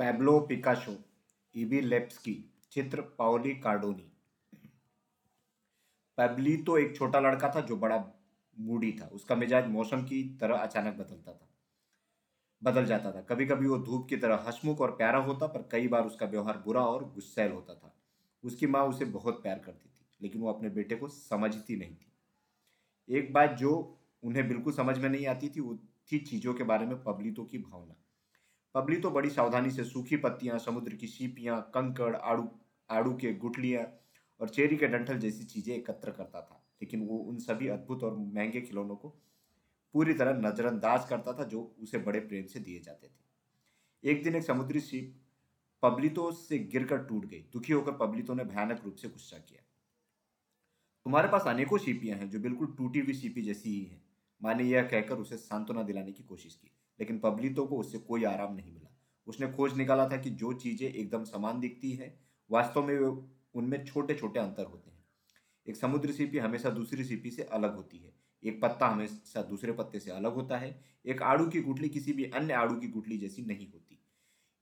Pablo Picasso इबी लेप्स्की, चित्र Pauli कार्डोनी। पैब्लितो एक छोटा लड़का था जो बड़ा मूडी था। उसका मिजाज मौसम की तरह अचानक बदलता था। बदल जाता था। कभी कभी वो धूप की तरह हसमुख और प्यारा होता, पर कई बार उसका व्यवहार बुरा और गुस्सैल होता था। उसकी माँ उसे बहुत प्यार करती थी, लेकिन वो अपने बेटे को समझती नहीं थी। एक बात जो उन्हें बिल्कुल समझ में नहीं आती थी, वो थी चीज़ों के बारे में पब्लितों की भावना। पब्लितो बड़ी सावधानी से सूखी पत्तियाँ, समुद्र की सीपियाँ, कंकड़, आड़ू आड़ू के गुटलियाँ और चेरी के डंठल जैसी चीज़ें एकत्र करता था। लेकिन वो उन सभी अद्भुत और महँगे खिलौनों को पूरी तरह नजरअंदाज करता था जो उसे बड़े प्रेम से दिए जाते थे। एक दिन एक समुद्री सीप पब्लितो से गिरकर टूट गई। दुखी होकर पब्लितो ने भयानक रूप से गुस्सा किया। तुम्हारे पास अनेकों सीपियाँ हैं जो बिल्कुल टूटी हुई सीपी जैसी ही हैं। माँ ने यह कहकर उसे सांत्वना दिलाने की कोशिश की। लेकिन पब्लितो को उससे कोई आराम नहीं मिला। उसने खोज निकाला था कि जो चीज़ें एकदम समान दिखती हैं, वास्तव में उनमें छोटे छोटे अंतर होते हैं। एक समुद्र सीपी हमेशा दूसरी सीपी से अलग होती है। एक पत्ता हमेशा दूसरे पत्ते से अलग होता है। एक आड़ू की गुठली किसी भी अन्य आड़ू की गुठली जैसी नहीं होती।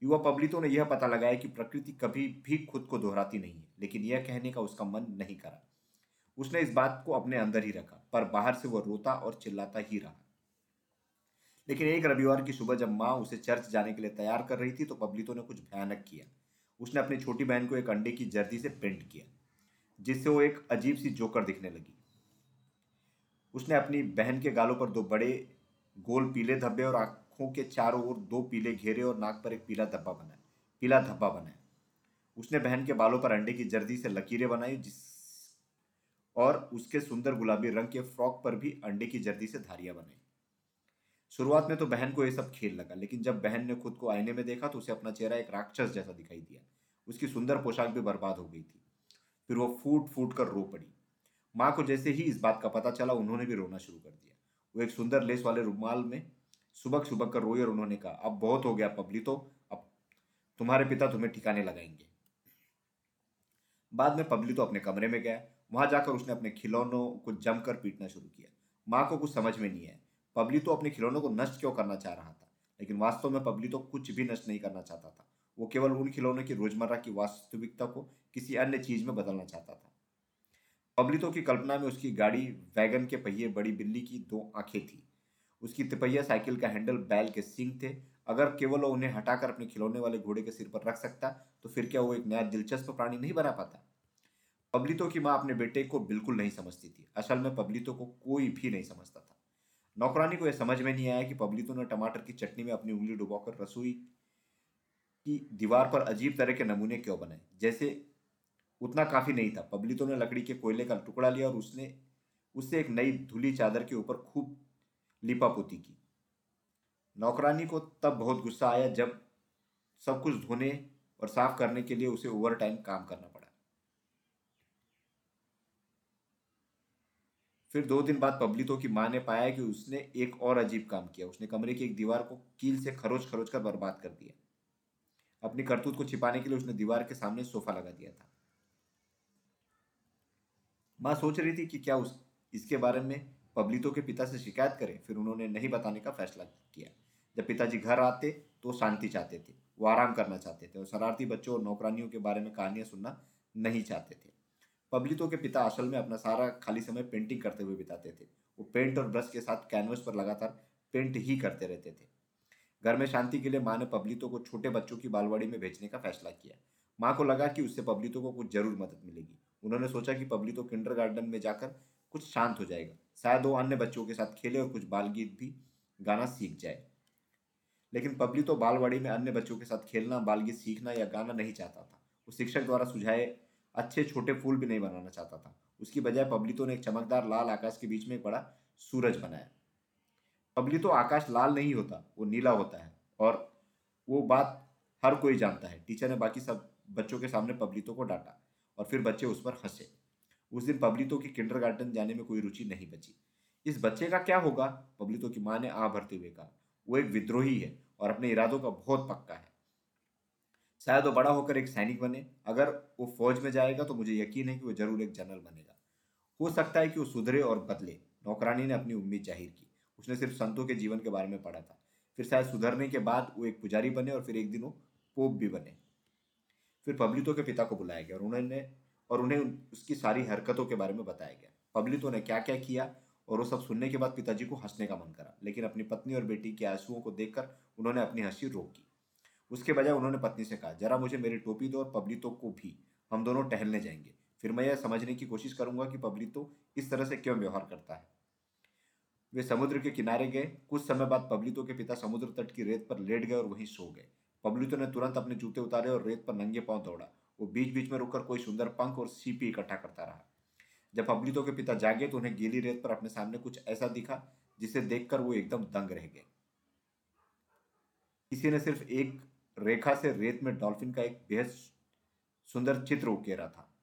युवा पब्लितों ने यह पता लगाया कि प्रकृति कभी भी खुद को दोहराती नहीं है, लेकिन यह कहने का उसका मन नहीं करा। उसने इस बात को अपने अंदर ही रखा, पर बाहर से वह रोता और चिल्लाता ही रहा। लेकिन एक रविवार की सुबह जब माँ उसे चर्च जाने के लिए तैयार कर रही थी तो पब्लितो ने कुछ भयानक किया। उसने अपनी छोटी बहन को एक अंडे की जर्दी से पेंट किया, जिससे वो एक अजीब सी जोकर दिखने लगी। उसने अपनी बहन के गालों पर दो बड़े, गोल पीले धब्बे और आँखों के चारों ओर दो पीले घेरे और नाक पर एक पीला धब्बा बनाया पीला धब्बा बनाया। उसने बहन के बालों पर अंडे की जर्दी से लकीरें बनाई, जिस और उसके सुंदर गुलाबी रंग के फ्रॉक पर भी अंडे की जर्दी से धारियाँ बनाई। शुरुआत में तो बहन को यह सब खेल लगा, लेकिन जब बहन ने खुद को आईने में देखा तो उसे अपना चेहरा एक राक्षस जैसा दिखाई दिया। उसकी सुंदर पोशाक भी बर्बाद हो गई थी। फिर वो फूट फूट कर रो पड़ी। माँ को जैसे ही इस बात का पता चला, उन्होंने भी रोना शुरू कर दिया। वो एक सुंदर लेस वाले रुमाल में सुबह सुबह कर रोई और उन्होंने कहा, अब बहुत हो गया पबली तो अब तुम्हारे पिता तुम्हें ठिकाने लगाएँगे। बाद में पबली तो अपने कमरे में गया। वहाँ जाकर उसने अपने खिलौनों को जमकर पीटना शुरू किया। माँ को कुछ समझ में नहीं आया। पबली तो अपने खिलौनों को नष्ट क्यों करना चाह रहा था? लेकिन वास्तव में पबली तो कुछ भी नष्ट नहीं करना चाहता था। वो केवल उन खिलौनों की रोज़मर्रा की वास्तविकता को किसी अन्य चीज़ में बदलना चाहता था। पब्लितो की कल्पना में उसकी गाड़ी वैगन के पहिए, बड़ी बिल्ली की दो आँखें थी। उसकी तिपहिया साइकिल का हैंडल बैल के सिंग थे। अगर केवल वो उन्हें हटाकर अपने खिलौने वाले घोड़े के सिर पर रख सकता तो फिर क्या वो एक नया दिलचस्प प्राणी नहीं बना पाता? पब्लितो की माँ अपने बेटे को बिल्कुल नहीं समझती थी। असल में पब्लितो को कोई भी नहीं समझता था। नौकरानी को यह समझ में नहीं आया कि पब्लितो ने टमाटर की चटनी में अपनी उंगली डुबाकर रसोई की दीवार पर अजीब तरह के नमूने क्यों बनाए? जैसे उतना काफ़ी नहीं था। पब्लितो ने लकड़ी के कोयले का टुकड़ा लिया और उसने, उससे एक नई धुली चादर के ऊपर खूब लिपापोती की। नौकरानी को तब बहुत गुस्सा आया जब सब कुछ धोने और साफ़ करने के लिए उसे ओवर टाइम काम करना पड़ा। फिर दो दिन बाद पब्लितो की माँ ने पाया कि उसने एक और अजीब काम किया। उसने कमरे की एक दीवार को कील से खरोच खरोच कर बर्बाद कर दिया। अपनी करतूत को छिपाने के लिए उसने दीवार के सामने सोफा लगा दिया था। माँ सोच रही थी कि क्या उस, इसके बारे में पब्लितो के पिता से शिकायत करे। फिर उन्होंने नहीं बताने का फैसला किया। जब पिताजी घर आते तो शांति चाहते थे। वो आराम करना चाहते थे और शरारती बच्चों और नौकरानियों के बारे में कहानियाँ सुनना नहीं चाहते थे। पब्लितो के पिता असल में अपना सारा खाली समय पेंटिंग करते हुए बिताते थे। वो पेंट और ब्रश के साथ कैनवस पर लगातार पेंट ही करते रहते थे। घर में शांति के लिए माँ ने पब्लितो को छोटे बच्चों की बालवाड़ी में भेजने का फैसला किया। माँ को लगा कि उससे पब्लितो को कुछ ज़रूर मदद मिलेगी। उन्होंने सोचा कि पब्लितो किंडर गार्डन में जाकर कुछ शांत हो जाएगा। शायद वो अन्य बच्चों के साथ खेले और कुछ बाल गीत भी गाना सीख जाए। लेकिन पब्लितो बालवाड़ी में अन्य बच्चों के साथ खेलना बाल गीत सीखना या गाना नहीं चाहता था। वो शिक्षक द्वारा सुझाए अच्छे छोटे फूल भी नहीं बनाना चाहता था। उसकी बजाय पब्लितो ने एक चमकदार लाल आकाश के बीच में एक बड़ा सूरज बनाया। पब्लितो आकाश लाल नहीं होता, वो नीला होता है और वो बात हर कोई जानता है। टीचर ने बाकी सब बच्चों के सामने पब्लितो को डांटा और फिर बच्चे उस पर हंसे। उस दिन पब्लितो की किंडर जाने में कोई रुचि नहीं बची। इस बच्चे का क्या होगा? पब्लितो की माँ ने आ भरते हुए कहा, वो एक विद्रोही है और अपने इरादों का बहुत पक्का है। शायद वो बड़ा होकर एक सैनिक बने। अगर वो फौज में जाएगा तो मुझे यकीन है कि वो ज़रूर एक जनरल बनेगा। हो सकता है कि वो सुधरे और बदले। नौकरानी ने अपनी उम्मीद ज़ाहिर की। उसने सिर्फ़ संतों के जीवन के बारे में पढ़ा था। फिर शायद सुधरने के बाद वो एक पुजारी बने और फिर एक दिन वो पोप भी बने। फिर पब्लितो के पिता को बुलाया गया और उन्होंने और उन्हें उसकी सारी हरकतों के बारे में बताया गया। पब्लितो ने क्या क्या किया और वो सब सुनने के बाद पिताजी को हंसने का मन करा। लेकिन अपनी पत्नी और बेटी के आंसुओं को देखकर उन्होंने अपनी हँसी रोकी उसके बजाय उन्होंने पत्नी से कहा, जरा मुझे मेरी टोपी दो और पब्लितो को भी, हम दोनों टहलने जाएँगे। फिर मैं यह समझने की कोशिश करूँगा कि पब्लितो इस तरह से क्यों व्यवहार करता है। वे समुद्र के किनारे गए। कुछ समय बाद पब्लितो के पिता समुद्र तट की रेत पर लेट गए और वहीं सो गए। पब्लितो ने तुरंत अपने जूते उतारे और रेत पर नंगे पाँव दौड़ा। वो बीच बीच में रुककर कोई सुंदर पंख और सीपी इकट्ठा करता रहा। जब पब्लितो के पिता जागे तो उन्हें गीली रेत पर अपने सामने कुछ ऐसा दिखा, जिसे देखकर वो एकदम दंग रह गए। किसी ने सिर्फ़ एक रेखा से रेत में डॉल्फिन का एक बेहद सुंदर चित्र उकेरा था।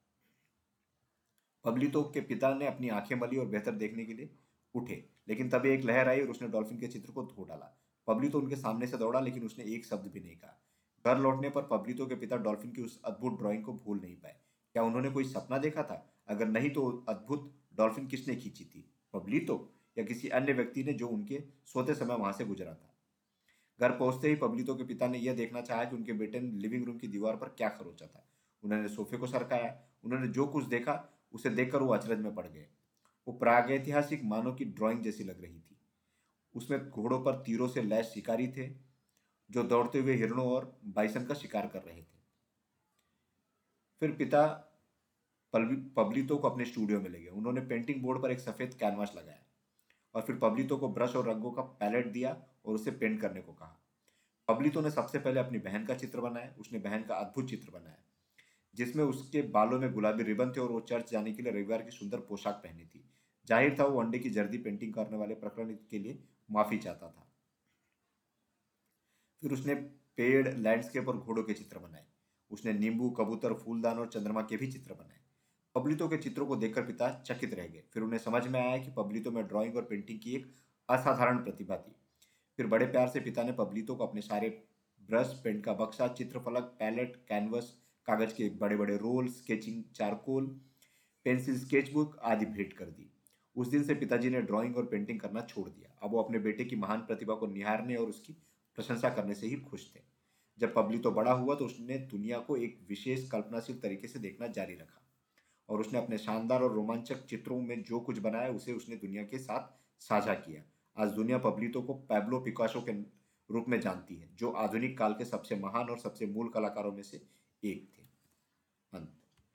पब्लितो के पिता ने अपनी आँखें मली और बेहतर देखने के लिए उठे, लेकिन तभी एक लहर आई और उसने डॉल्फिन के चित्र को धो डाला। पब्लितो उनके सामने से दौड़ा, लेकिन उसने एक शब्द भी नहीं कहा। घर लौटने पर पब्लितो के पिता डॉल्फिन की उस अद्भुत ड्राइंग को भूल नहीं पाए। क्या उन्होंने कोई सपना देखा था? अगर नहीं तो अद्भुत डॉल्फिन किसने खींची थी? पब्लितो या किसी अन्य व्यक्ति ने जो उनके सोते समय वहाँ से गुजरा था? घर पहुँचते ही पब्लितो के पिता ने यह देखना चाहा कि उनके बेटे ने लिविंग रूम की दीवार पर क्या खरोचा था। उन्होंने सोफे को सरकाया, उन्होंने जो कुछ देखा, उसे देखकर वो अचरज में पड़ गए। वो प्रागैतिहासिक मानव की ड्राइंग जैसी लग रही थी। उसमें घोड़ों पर तीरों से लैस शिकारी थे, जो दौड़ते हुए हिरणों और बाइसन का शिकार कर रहे थे। फिर पिता पब्लितो को अपने स्टूडियो में ले गए। उन्होंने पेंटिंग बोर्ड पर एक सफ़ेद कैनवास लगाया। और फिर पब्लितो को ब्रश और रंगों का पैलेट दिया और उसे पेंट करने को कहा। पब्लितो ने सबसे पहले अपनी बहन का चित्र बनाया। उसने बहन का अद्भुत चित्र बनाया, जिसमें उसके बालों में गुलाबी रिबन थे और वो चर्च जाने के लिए रविवार की सुंदर पोशाक पहनी थी। ज़ाहिर था वो अंडे की जर्दी पेंटिंग करने वाले प्रकरण के लिए माफ़ी चाहता था। फिर उसने पेड़, लैंडस्केप और घोड़ों के चित्र बनाए। उसने नींबू, कबूतर, फूलदान और चंद्रमा के भी चित्र बनाए। पब्लितो के चित्रों को देखकर पिता चकित रह गए। फिर उन्हें समझ में आया कि पब्लितो में ड्राइंग और पेंटिंग की एक असाधारण प्रतिभा थी। फिर बड़े प्यार से पिता ने पब्लितो को अपने सारे ब्रश, पेंट का बक्सा, चित्रफलक, पैलेट, कैनवस, कागज़ के बड़े बड़े roll, sketching, charcoal, pencil, sketchbook आदि भेंट कर दी। उस दिन से पिताजी ने ड्राइंग और पेंटिंग करना छोड़ दिया। अब वो अपने बेटे की महान प्रतिभा को निहारने और उसकी प्रशंसा करने से ही खुश थे। जब पब्लिक तो बड़ा हुआ तो उसने दुनिया को एक विशेष कल्पनाशील तरीके से देखना जारी रखा। और उसने अपने शानदार और रोमांचक चित्रों में जो कुछ बनाया, उसे उसने दुनिया के साथ साझा किया। आज दुनिया पब्लितों को पैब्लो पिकाशो के रूप में जानती है, जो आधुनिक काल के सबसे महान और सबसे मूल कलाकारों में से एक थे। अंत।